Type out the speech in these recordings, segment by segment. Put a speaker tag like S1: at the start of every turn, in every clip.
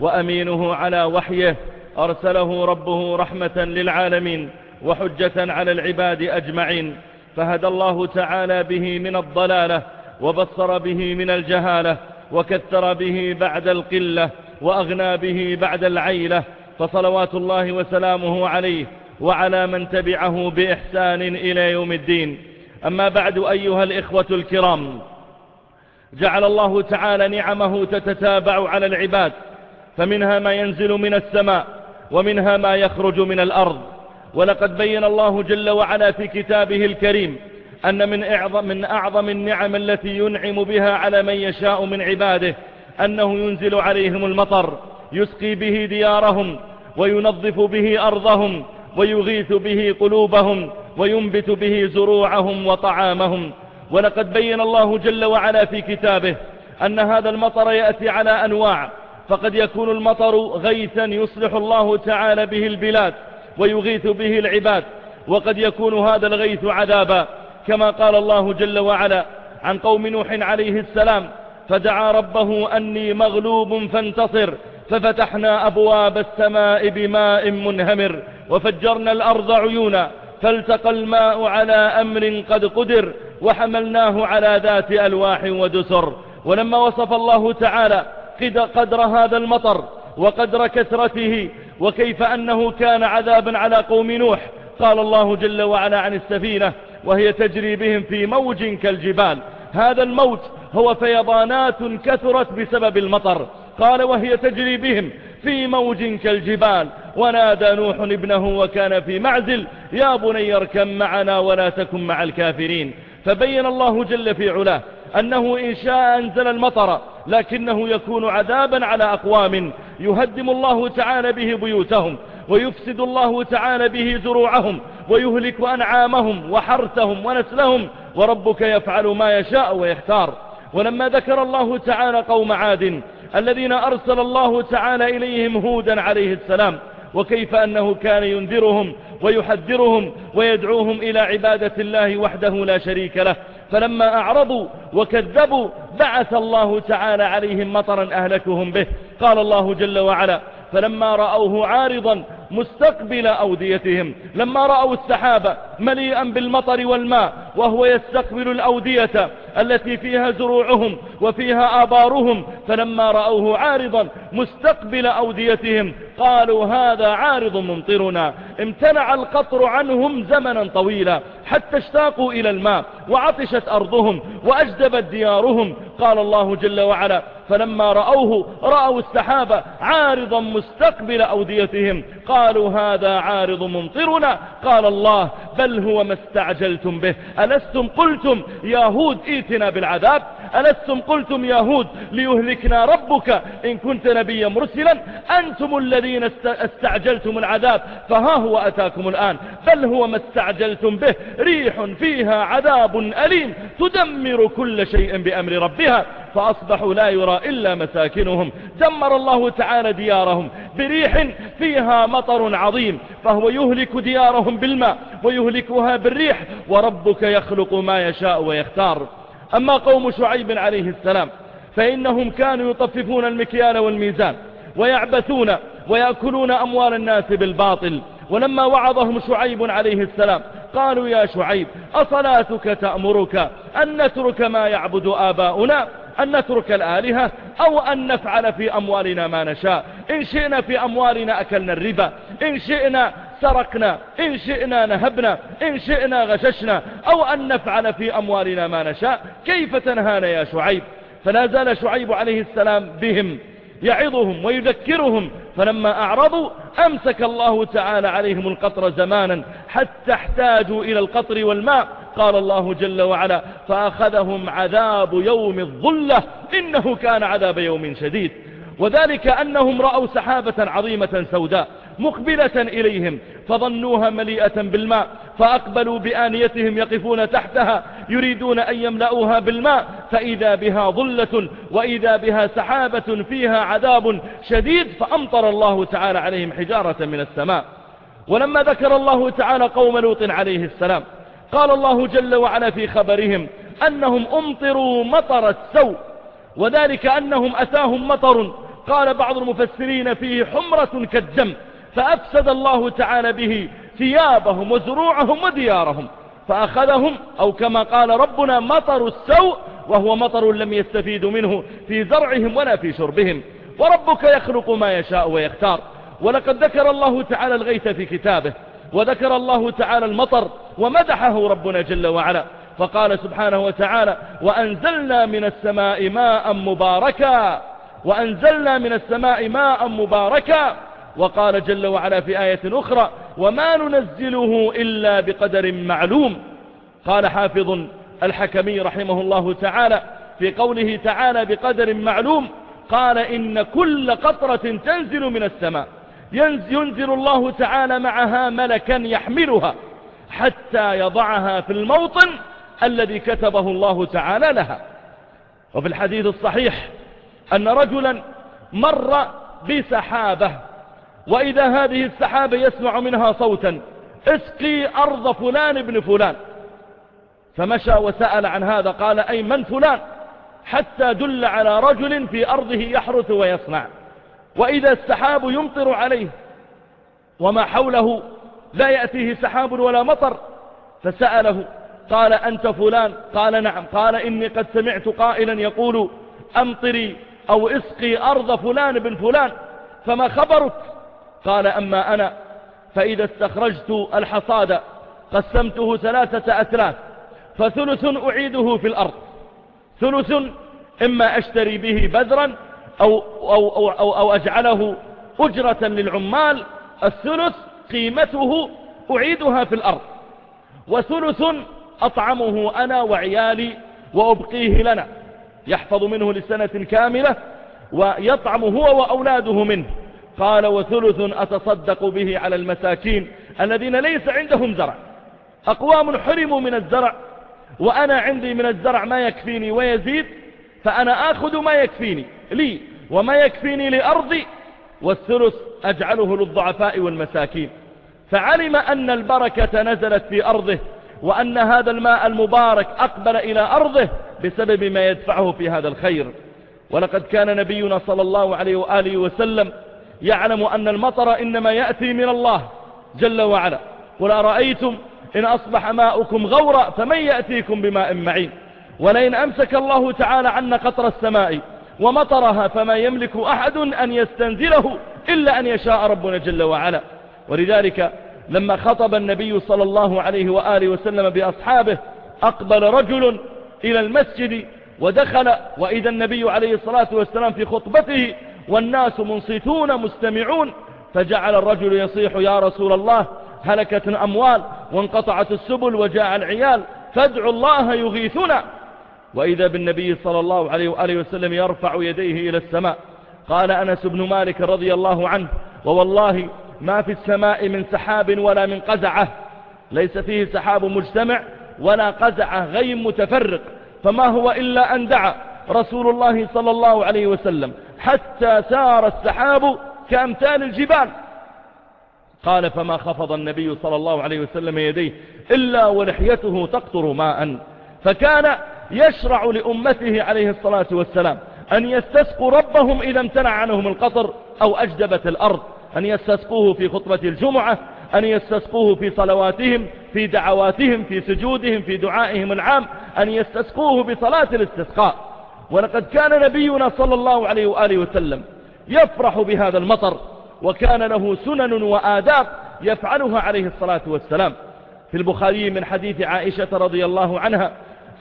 S1: وأمينه على وحيه أرسله ربه رحمة للعالمين وحجة على العباد أجمعين. فهدى الله تعالى به من الضلالة وبصر به من الجهالة وكثر به بعد القلة وأغنى به بعد العيلة. فصلوات الله وسلامه عليه وعلى من تبعه بإحسان إلى يوم الدين. أما بعد أيها الإخوة الكرام جعل الله تعالى نعمه تتتابع على العباد فمنها ما ينزل من السماء ومنها ما يخرج من الأرض. ولقد بين الله جل وعلا في كتابه الكريم أن من أعظم, من أعظم النعم التي ينعم بها على من يشاء من عباده أنه ينزل عليهم المطر يسقي به ديارهم وينظف به أرضهم ويغيث به قلوبهم وينبت به زروعهم وطعامهم. ولقد بين الله جل وعلا في كتابه أن هذا المطر يأتي على أنواع فقد يكون المطر غيثا يصلح الله تعالى به البلاد ويغيث به العباد. وقد يكون هذا الغيث عذابا كما قال الله جل وعلا عن قوم نوح عليه السلام فدعا ربه أني مغلوب فانتصر ففتحنا أبواب السماء بماء منهمر وفجرنا الأرض عيونا فالتقى الماء على أمر قد قدر وحملناه على ذات ألواح ودسر. ولما وصف الله تعالى قدر هذا المطر وقدر كثرته وكيف أنه كان عذابا على قوم نوح. قال الله جل وعلا عن السفينة وهي تجري بهم في موج كالجبال. هذا الموت هو فيضانات كثرت بسبب المطر. قال وهي تجري بهم في موج كالجبال. ونادى نوح ابنه وكان في معزل يا بني اركب معنا ولا تكن مع الكافرين. فبين الله جل في علاه أنه إن شاء أنزل المطر لكنه يكون عذابا على أقوام يهدم الله تعالى به بيوتهم ويفسد الله تعالى به زروعهم ويهلك أنعامهم وحرثهم ونسلهم وربك يفعل ما يشاء ويختار. ولما ذكر الله تعالى قوم عاد الذين أرسل الله تعالى إليهم هودا عليه السلام وكيف أنه كان ينذرهم ويحذرهم ويدعوهم إلى عبادة الله وحده لا شريك له فلما أعرضوا وكذبوا بعث الله تعالى عليهم مطرا أهلكهم به. قال الله جل وعلا فلما رأوه عارضا مستقبل أوديتهم. لما رأوا السحاب مليئا بالمطر والماء وهو يستقبل الأودية التي فيها زروعهم وفيها آبارهم. فلما رأوه عارضا مستقبل أوديتهم قالوا هذا عارض ممطرنا. امتنع القطر عنهم زمنا طويلا حتى اشتاقوا إلى الماء وعطشت أرضهم وأجدبت ديارهم. قال الله جل وعلا فلما رأوه رأوا السحاب عارضا مستقبل أوديتهم. قالوا هذا عارض ممطرنا. قال الله بل هو ما استعجلتم به. ألستم قلتم يا هود ائتنا بالعذاب؟ ألستم قلتم يا هود ليهلكنا ربك إن كنت نبيا مرسلا؟ أنتم الذين استعجلتم العذاب فها هو أتاكم الآن. بل هو ما استعجلتم به ريح فيها عذاب أليم تدمر كل شيء بأمر ربها فأصبحوا لا يرى إلا مساكنهم. دمر الله تعالى ديارهم بريح فيها مطر عظيم فهو يهلك ديارهم بالماء ويهلكها بالريح وربك يخلق ما يشاء ويختار. أما قوم شعيب عليه السلام فإنهم كانوا يطففون المكيال والميزان ويعبثون ويأكلون أموال الناس بالباطل. ولما وعظهم شعيب عليه السلام قالوا يا شعيب أصلاتك تأمرك أن نترك ما يعبد آباؤنا أن نترك الآلهة أو أن نفعل في أموالنا ما نشاء. إن شئنا في أموالنا أكلنا الربا إن شئنا سرقنا إن شئنا نهبنا إن شئنا غششنا أو أن نفعل في أموالنا ما نشاء كيف تنهانا يا شعيب؟ فلا زال شعيب عليه السلام بهم يعظهم ويذكرهم فلما أعرضوا أمسك الله تعالى عليهم القطر زمانا حتى احتاجوا إلى القطر والماء. قال الله جل وعلا فأخذهم عذاب يوم الظلة إنه كان عذاب يوم شديد. وذلك أنهم رأوا سحابة عظيمة سوداء مقبلة إليهم فظنوها مليئة بالماء فأقبلوا بآنيتهم يقفون تحتها يريدون أن يملأوها بالماء فإذا بها ظلة وإذا بها سحابة فيها عذاب شديد فأمطر الله تعالى عليهم حجارة من السماء. ولما ذكر الله تعالى قوم لوط عليه السلام قال الله جل وعلا في خبرهم أنهم أمطروا مطر السوء وذلك أنهم أتاهم مطر قال بعض المفسرين فيه حمرة كالدم. فأفسد الله تعالى به ثيابهم وزروعهم وديارهم فأخذهم أو كما قال ربنا مطر السوء وهو مطر لم يستفيدوا منه في زرعهم ولا في شربهم. وربك يخلق ما يشاء ويختار. ولقد ذكر الله تعالى الغيث في كتابه وذكر الله تعالى المطر ومدحه ربنا جل وعلا. فقال سبحانه وتعالى وأنزلنا من السماء ماء مباركا وأنزلنا من السماء ماء مباركا وقال جل وعلا في آية أخرى وما ننزله إلا بقدر معلوم. قال حافظ الحكمي رحمه الله تعالى في قوله تعالى بقدر معلوم قال إن كل قطرة تنزل من السماء. ينزل الله تعالى معها ملكا يحملها حتى يضعها في الموطن الذي كتبه الله تعالى لها. وفي الحديث الصحيح أن رجلا مر بسحابة وإذا هذه السحابة يسمع منها صوتا اسقي أرض فلان ابن فلان. فمشى وسأل عن هذا قال أي من فلان؟ حتى دل على رجل في أرضه يحرث ويصنع. وإذا السحاب يمطر عليه وما حوله لا يأتيه سحاب ولا مطر. فسأله قال أنت فلان؟ قال نعم. قال إني قد سمعت قائلا يقول أمطري أو اسقي أرض فلان بن فلان. فما خبرك؟ قال أما أنا فإذا استخرجت الحصاد قسمته ثلاثة أثلاث فثلث أعيده في الأرض ثلث إما أشتري به بذرا أو, أو, أو, أو, أو أجعله أجرة للعمال الثلث قيمته أعيدها في الأرض وثلث أطعمه أنا وعيالي وأبقيه لنا يحفظ منه لسنة كاملة ويطعم هو وأولاده منه. قال وثلث أتصدق به على المساكين الذين ليس عندهم زرع. أقوام حرموا من الزرع وأنا عندي من الزرع ما يكفيني ويزيد فأنا آخذ ما يكفيني لي وما يكفيني لأرضي والثلث أجعله للضعفاء والمساكين. فعلم أن البركة نزلت في أرضه وأن هذا الماء المبارك أقبل إلى أرضه بسبب ما يدفعه في هذا الخير. ولقد كان نبينا صلى الله عليه وآله وسلم يعلم أن المطر إنما يأتي من الله جل وعلا. قل أرأيتم إن أصبح ماؤكم غورا فمن يأتيكم بماء معين. ولئن أمسك الله تعالى عنا قطر السماء ومطرها فما يملك أحد أن يستنزله إلا أن يشاء ربنا جل وعلا. ولذلك لما خطب النبي صلى الله عليه وآله وسلم بأصحابه أقبل رجل إلى المسجد ودخل وإذا النبي عليه الصلاة والسلام في خطبته والناس منصتون مستمعون. فجعل الرجل يصيح يا رسول الله هلكت الأموال وانقطعت السبل وجاء العيال فادعوا الله يغيثنا. وإذا بالنبي صلى الله عليه وآله وسلم يرفع يديه إلى السماء قال أنس بن مالك رضي الله عنه ووالله ما في السماء من سحاب ولا من قزعة ليس فيه سحاب مجتمع ولا قزعة غيم متفرق فما هو إلا أن دعا رسول الله صلى الله عليه وسلم. حتى سار السحاب كأمثال الجبال. قال فما خفض النبي صلى الله عليه وسلم يديه إلا ولحيته تقطر ماء. فكان يشرع لأمته عليه الصلاة والسلام أن يستسقوا ربهم إذا امتنع عنهم القطر أو أجدبت الأرض أن يستسقوه في خطبة الجمعة أن يستسقوه في صلواتهم في دعواتهم في سجودهم في دعائهم العام أن يستسقوه بصلاة الاستسقاء. ولقد كان نبينا صلى الله عليه وآله وسلم يفرح بهذا المطر وكان له سنن وآداب يفعلها عليه الصلاة والسلام. في البخاري من حديث عائشة رضي الله عنها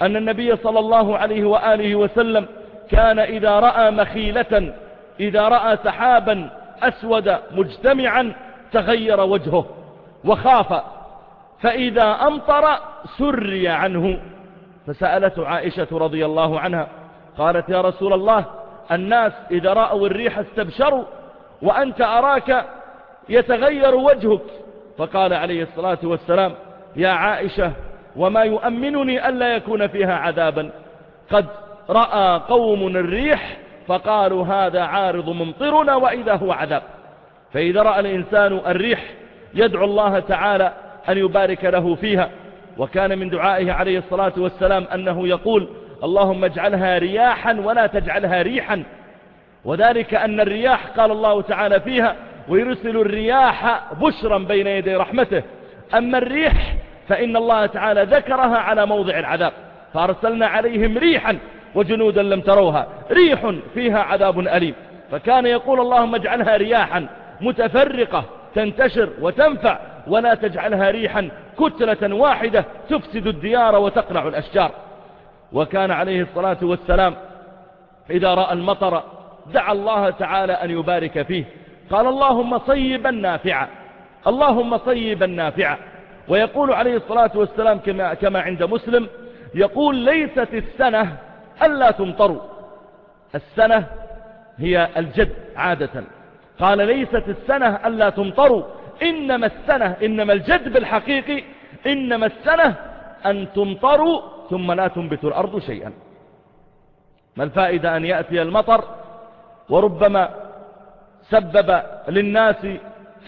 S1: أن النبي صلى الله عليه وآله وسلم كان إذا رأى مخيلة إذا رأى سحابا أسود مجتمعا تغير وجهه وخاف فإذا أمطر سري عنه. فسألته عائشة رضي الله عنها قالت يا رسول الله الناس إذا رأوا الريح استبشروا وأنت أراك يتغير وجهك. فقال عليه الصلاة والسلام يا عائشة وما يؤمنني ألا يكون فيها عذابا. قد رأى قوم الريح فقالوا هذا عارض ممطرنا وإذا هو عذاب. فإذا رأى الإنسان الريح يدعو الله تعالى أن يبارك له فيها. وكان من دعائه عليه الصلاة والسلام أنه يقول اللهم اجعلها رياحا ولا تجعلها ريحا. وذلك أن الرياح قال الله تعالى فيها ويرسل الرياح بشرا بين يدي رحمته. أما الريح فإن الله تعالى ذكرها على موضع العذاب فأرسلنا عليهم ريحا وجنودا لم تروها. ريح فيها عذاب أليم. فكان يقول اللهم اجعلها رياحا متفرقة تنتشر وتنفع ولا تجعلها ريحا كتلة واحدة تفسد الديار وتقلع الأشجار. وكان عليه الصلاة والسلام إذا رأى المطر دعا الله تعالى أن يبارك فيه. قال اللهم صيبا نافعا اللهم صيبا نافعا. ويقول عليه الصلاة والسلام كما, كما عند مسلم يقول ليست السنة ألا تمطروا. السنة هي الجد عادة. قال ليست السنة ألا تمطروا. إنما السنة إنما الجد بالحقيقي إنما السنة أن تمطروا ثم لا تنبت الأرض شيئا. ما الفائدة أن يأتي المطر وربما سبب للناس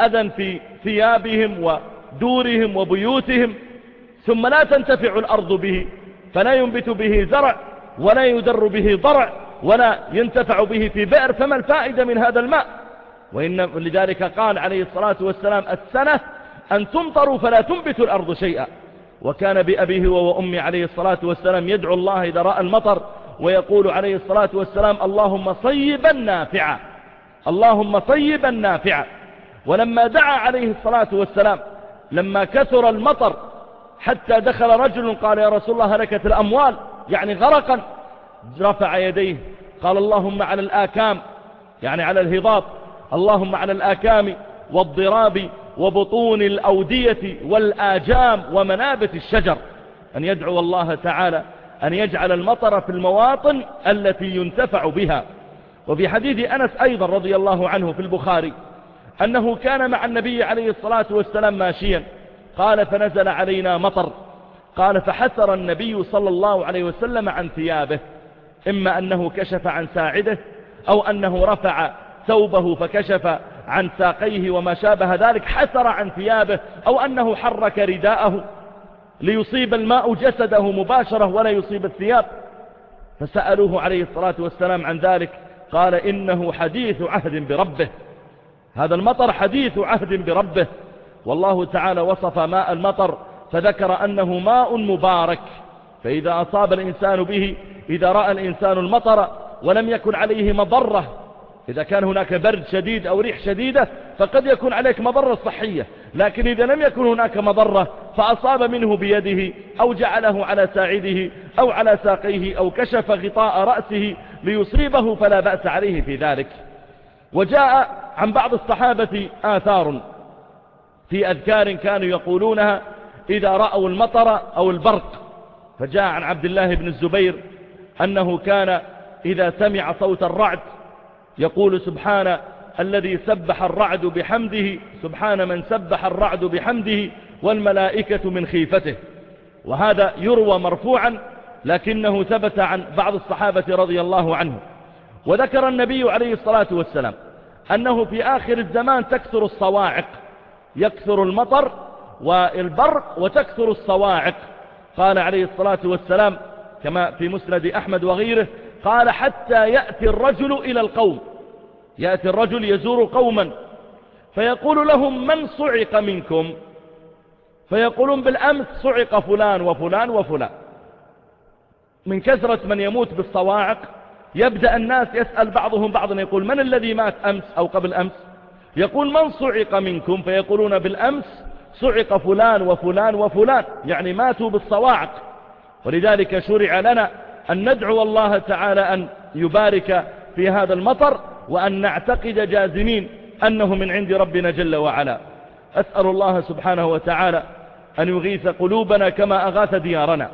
S1: أذى في ثيابهم ودورهم وبيوتهم ثم لا تنتفع الأرض به فلا ينبت به زرع ولا يدر به ضرع ولا ينتفع به في بئر فما الفائدة من هذا الماء؟ وإن لذلك قال عليه الصلاة والسلام السنة أن تمطروا فلا تنبت الأرض شيئا. وكان بأبيه وأمي عليه الصلاة والسلام يدعو الله إذا رأى المطر ويقول عليه الصلاة والسلام اللهم صيبا نافعا اللهم صيبا نافعا. ولما دعا عليه الصلاة والسلام لما كثر المطر حتى دخل رجل قال يا رسول الله هلكت الأموال يعني غرقا رفع يديه قال اللهم على الآكام يعني على الهضاب اللهم على الآكام والضراب وبطون الأودية والآجام ومنابت الشجر. أن يدعو الله تعالى أن يجعل المطر في المواطن التي ينتفع بها. وفي حديث أنس أيضا رضي الله عنه في البخاري أنه كان مع النبي عليه الصلاة والسلام ماشيا. قال فنزل علينا مطر. قال فحسر النبي صلى الله عليه وسلم عن ثيابه. إما أنه كشف عن ساعده أو أنه رفع ثوبه فكشف عن ساقيه وما شابه ذلك حسر عن ثيابه أو أنه حرك رداءه ليصيب الماء جسده مباشرة ولا يصيب الثياب. فسألوه عليه الصلاة والسلام عن ذلك قال إنه حديث عهد بربه. هذا المطر حديث عهد بربه. والله تعالى وصف ماء المطر فذكر أنه ماء مبارك. فإذا أصاب الإنسان به إذا رأى الإنسان المطر ولم يكن عليه مضرة إذا كان هناك برد شديد أو ريح شديدة فقد يكون عليك مضرة صحية. لكن إذا لم يكن هناك مضرة فأصاب منه بيده أو جعله على ساعده أو على ساقيه أو كشف غطاء رأسه ليصيبه فلا بأس عليه في ذلك. وجاء عن بعض الصحابة آثار في أذكار كانوا يقولونها إذا رأوا المطر أو البرق. فجاء عن عبد الله بن الزبير أنه كان إذا سمع صوت الرعد يقول سبحان الذي سبح الرعد بحمده سبحان من سبح الرعد بحمده والملائكة من خيفته. وهذا يروى مرفوعا لكنه ثبت عن بعض الصحابة رضي الله عنه وذكر النبي عليه الصلاة والسلام أنه في آخر الزمان تكثر الصواعق. يكثر المطر والبرق وتكثر الصواعق. قال عليه الصلاة والسلام كما في مسند أحمد وغيره قال حتى يأتي الرجل إلى القوم. يأتي الرجل يزور قوما. فيقول لهم من صعق منكم؟ فيقولون بالأمس صعق فلان وفلان وفلان. من كثرة من يموت بالصواعق يبدأ الناس يسأل بعضهم بعضا يقول من الذي مات أمس أو قبل أمس؟ يقول من صعق منكم؟ فيقولون بالأمس صعق فلان وفلان وفلان. يعني ماتوا بالصواعق. ولذلك شرع لنا أن ندعو الله تعالى أن يبارك في هذا المطر وأن نعتقد جازمين أنه من عند ربنا جل وعلا. أسأل الله سبحانه وتعالى أن يغيث قلوبنا كما أغاث ديارنا.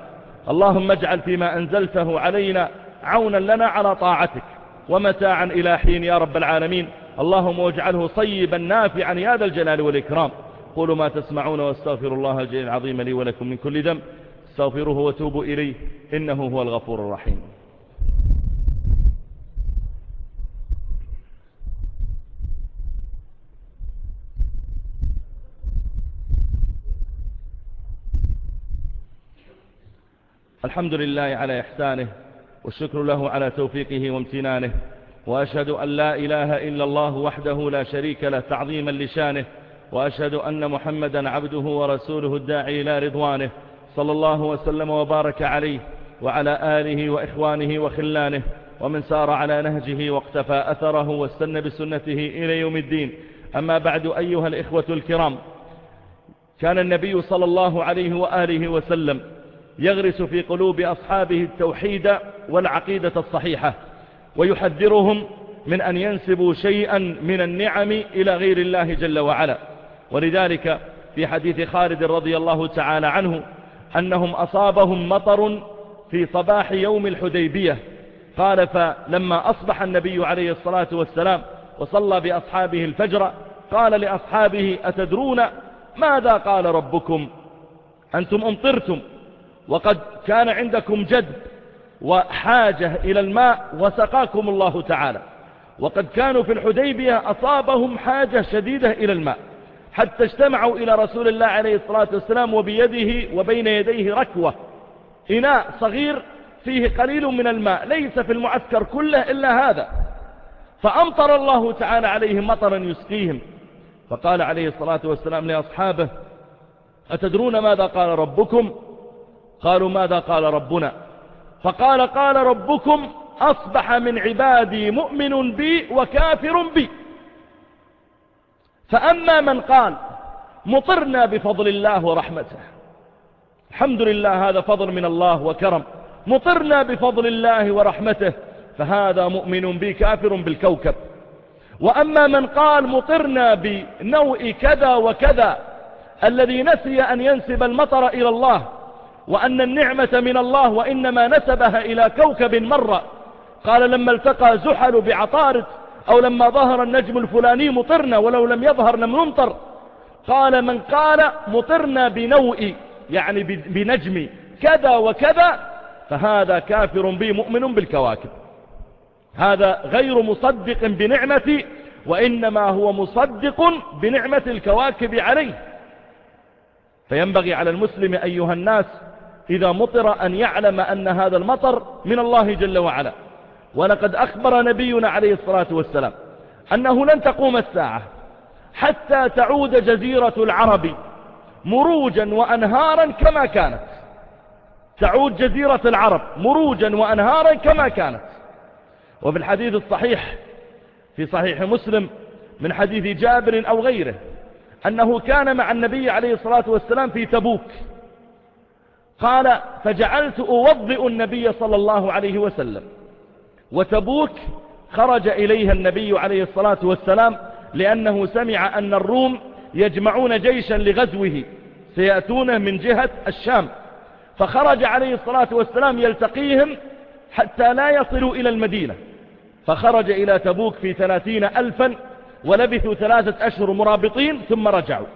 S1: اللهم اجعل فيما أنزلته علينا عونا لنا على طاعتك ومتاعا إلى حين يا رب العالمين. اللهم واجعله صيبا نافعا يا ذا الجلال والإكرام. قولوا ما تسمعون واستغفر الله الجليل العظيم لي ولكم من كل ذنب. استغفروه وتوبوا إليه. إنه هو الغفور الرحيم. الحمد لله على إحسانه والشكر له على توفيقه وامتنانه وأشهد أن لا إله إلا الله وحده لا شريك له تعظيما لشانه وأشهد أن محمدا عبده ورسوله الداعي إلى رضوانه صلى الله وسلم وبارك عليه وعلى آله وإخوانه وخلانه ومن سار على نهجه واقتفى أثره واستنى بسنته إلى يوم الدين. أما بعد أيها الإخوة الكرام كان النبي صلى الله عليه وآله وسلم يغرس في قلوب أصحابه التوحيد والعقيدة الصحيحة ويحذرهم من أن ينسبوا شيئا من النعم إلى غير الله جل وعلا. ولذلك في حديث خالد رضي الله تعالى عنه أنهم أصابهم مطر في صباح يوم الحديبية. قال فلما أصبح النبي عليه الصلاة والسلام وصلى بأصحابه الفجر قال لأصحابه أتدرون ماذا قال ربكم؟ أنتم أمطرتم وقد كان عندكم جد وحاجة إلى الماء وسقاكم الله تعالى. وقد كانوا في الحديبية أصابهم حاجة شديدة إلى الماء. حتى اجتمعوا إلى رسول الله عليه الصلاة والسلام وبيده وبين يديه ركوة. إناء صغير فيه قليل من الماء ليس في المعسكر كله إلا هذا. فأمطر الله تعالى عليهم مطرا يسقيهم. فقال عليه الصلاة والسلام لأصحابه أتدرون ماذا قال ربكم؟ قالوا ماذا قال ربنا؟ فقال قال ربكم أصبح من عبادي مؤمن بي وكافر بي. فأما من قال مطرنا بفضل الله ورحمته الحمد لله هذا فضل من الله وكرم مطرنا بفضل الله ورحمته فهذا مؤمن بي كافر بالكوكب. وأما من قال مطرنا بنوء كذا وكذا الذي نسي أن ينسب المطر إلى الله وأن النعمة من الله وإنما نسبها إلى كوكب مرة قال لما التقى زحل بعطارد أو لما ظهر النجم الفلاني مطرنا ولو لم يظهر لم نمطر قال من قال مطرنا بنوء يعني بنجم كذا وكذا فهذا كافر بي مؤمن بالكواكب. هذا غير مصدق بنعمتي وإنما هو مصدق بنعمة الكواكب عليه. فينبغي على المسلم أيها الناس إذا مطر أن يعلم أن هذا المطر من الله جل وعلا. ولقد أخبر نبينا عليه الصلاة والسلام أنه لن تقوم الساعة حتى تعود جزيرة العرب مروجا وأنهارا كما كانت. تعود جزيرة العرب مروجا وأنهارا كما كانت. وفي الحديث الصحيح في صحيح مسلم من حديث جابر أو غيره أنه كان مع النبي عليه الصلاة والسلام في تبوك. قال فجعلت أوضئ النبي صلى الله عليه وسلم. وتبوك خرج إليها النبي عليه الصلاة والسلام لأنه سمع أن الروم يجمعون جيشا لغزوه سيأتونه من جهة الشام. فخرج عليه الصلاة والسلام يلتقيهم حتى لا يصلوا إلى المدينة. فخرج إلى تبوك في ثلاثين ألفا ولبثوا ثلاثة أشهر مرابطين ثم رجعوا.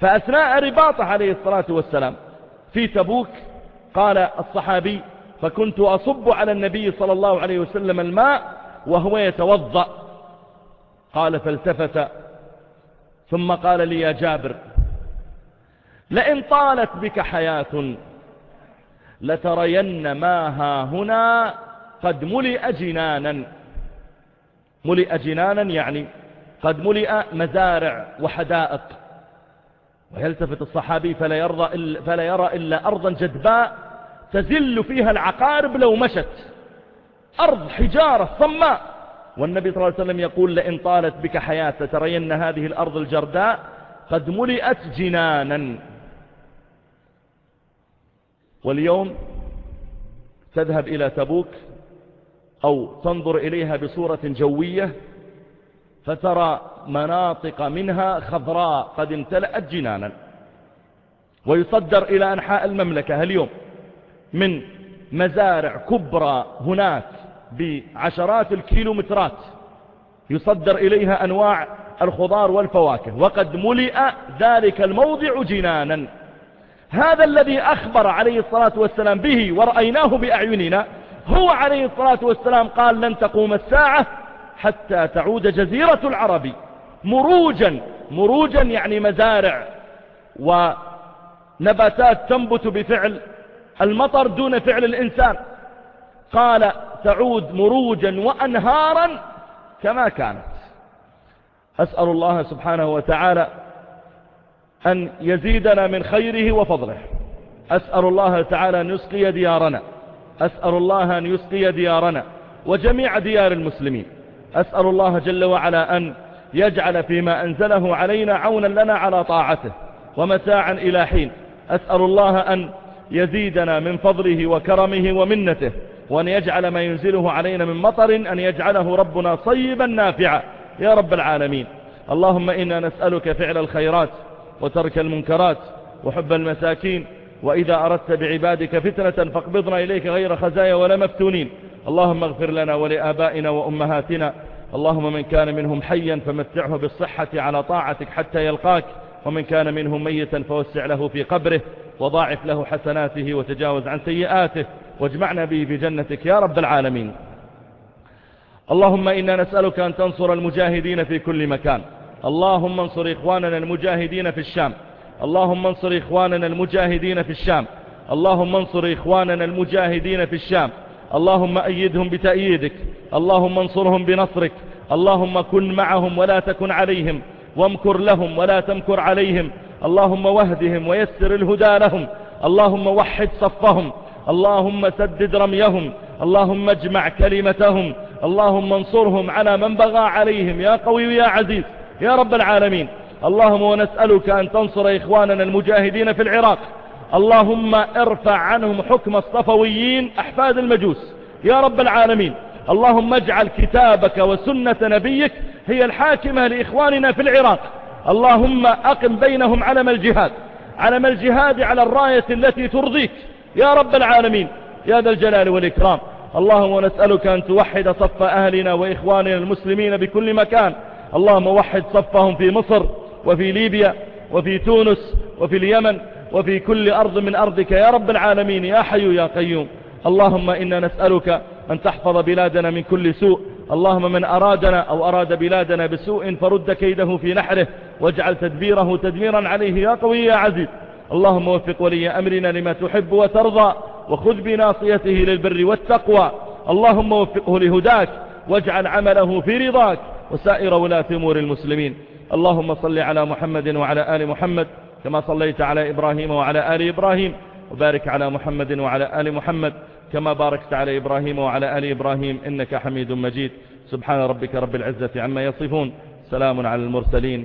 S1: فأثناء رباطه عليه الصلاة والسلام في تبوك قال الصحابي فكنت أصب على النبي صلى الله عليه وسلم الماء وهو يتوضأ. قال فالتفت. ثم قال لي يا جابر لئن طالت بك حياة لترين ما ها هنا قد ملئ جنانا. ملئ جنانا يعني قد ملئ مزارع وحدائق. ويلتفت الصحابي فلا, يرضى إلا فلا يرى إلا أرضا جدباء تزل فيها العقارب لو مشت. أرض حجارة صماء. والنبي صلى الله عليه وسلم يقول لئن طالت بك حياة ترين هذه الأرض الجرداء قد ملئت جنانا. واليوم تذهب إلى تبوك أو تنظر إليها بصورة جوية فترى مناطق منها خضراء قد امتلأت جنانا. ويصدر إلى أنحاء المملكة اليوم من مزارع كبرى هناك بعشرات الكيلومترات. يصدر إليها أنواع الخضار والفواكه. وقد ملئ ذلك الموضع جنانا. هذا الذي أخبر عليه الصلاة والسلام به ورأيناه بأعيننا هو عليه الصلاة والسلام قال لن تقوم الساعة حتى تعود جزيرة العرب. مروجا مروجا يعني مزارع. ونباتات تنبت بفعل المطر دون فعل الإنسان. قال تعود مروجا وأنهارا كما كانت. أسأل الله سبحانه وتعالى أن يزيدنا من خيره وفضله. أسأل الله تعالى أن يسقي ديارنا. أسأل الله أن يسقي ديارنا وجميع ديار المسلمين. أسأل الله جل وعلا أن يجعل فيما أنزله علينا عونا لنا على طاعته ومتاعا إلى حين. أسأل الله أن يزيدنا من فضله وكرمه ومنته وأن يجعل ما ينزله علينا من مطر أن يجعله ربنا صيبا نافعا. يا رب العالمين اللهم إنا نسألك فعل الخيرات وترك المنكرات وحب المساكين وإذا أردت بعبادك فتنة فاقبضنا إليك غير خزايا ولا مفتونين. اللهم اغفر لنا ولآبائنا وأمهاتنا. اللهم من كان منهم حيا فمتعه بالصحة على طاعتك حتى يلقاك ومن كان منهم ميتا فوسع له في قبره. وضاعف له حسناته وتجاوز عن سيئاته. واجمعنا به بجنتك يا رب العالمين. اللهم إنا نسألك أن تنصر المجاهدين في كل مكان. اللهم انصر إخواننا المجاهدين في الشام. اللهم انصر إخواننا المجاهدين في الشام. اللهم انصر إخواننا المجاهدين في الشام. اللهم أيدهم بتأييدك. اللهم انصرهم بنصرك. اللهم كن معهم ولا تكن عليهم. وامكر لهم ولا تمكر عليهم. اللهم واهدهم ويسر الهدى لهم. اللهم وحد صفهم. اللهم سدد رميهم. اللهم اجمع كلمتهم. اللهم انصرهم على من بغى عليهم. يا قوي يا عزيز. يا رب العالمين. اللهم ونسألك أن تنصر إخواننا المجاهدين في العراق. اللهم ارفع عنهم حكم الصفويين أحفاد المجوس. يا رب العالمين. اللهم اجعل كتابك وسنة نبيك هي الحاكمة لإخواننا في العراق. اللهم أقم بينهم علم الجهاد علم الجهاد على الراية التي ترضيك. يا رب العالمين يا ذا الجلال والإكرام. اللهم ونسألك أن توحد صف أهلنا وإخواننا المسلمين بكل مكان. اللهم وحد صفهم في مصر وفي ليبيا وفي تونس وفي اليمن وفي كل أرض من أرضك. يا رب العالمين يا حي يا قيوم. اللهم إنا نسألك أن تحفظ بلادنا من كل سوء. اللهم من أرادنا أو أراد بلادنا بسوء فرد كيده في نحره. واجعل تدبيره تدميرا عليه يا قوي يا عزيز. اللهم وفق ولي أمرنا لما تحب وترضى وخذ بناصيته للبر والتقوى. اللهم وفقه لهداك واجعل عمله في رضاك وسائر ولاة أمور المسلمين. اللهم صل على محمد وعلى آل محمد كما صليت على إبراهيم وعلى آل إبراهيم وبارك على محمد وعلى آل محمد كما باركت على إبراهيم وعلى آل إبراهيم إنك حميد مجيد. سبحان ربك رب العزة عما يصفون. سلام على المرسلين.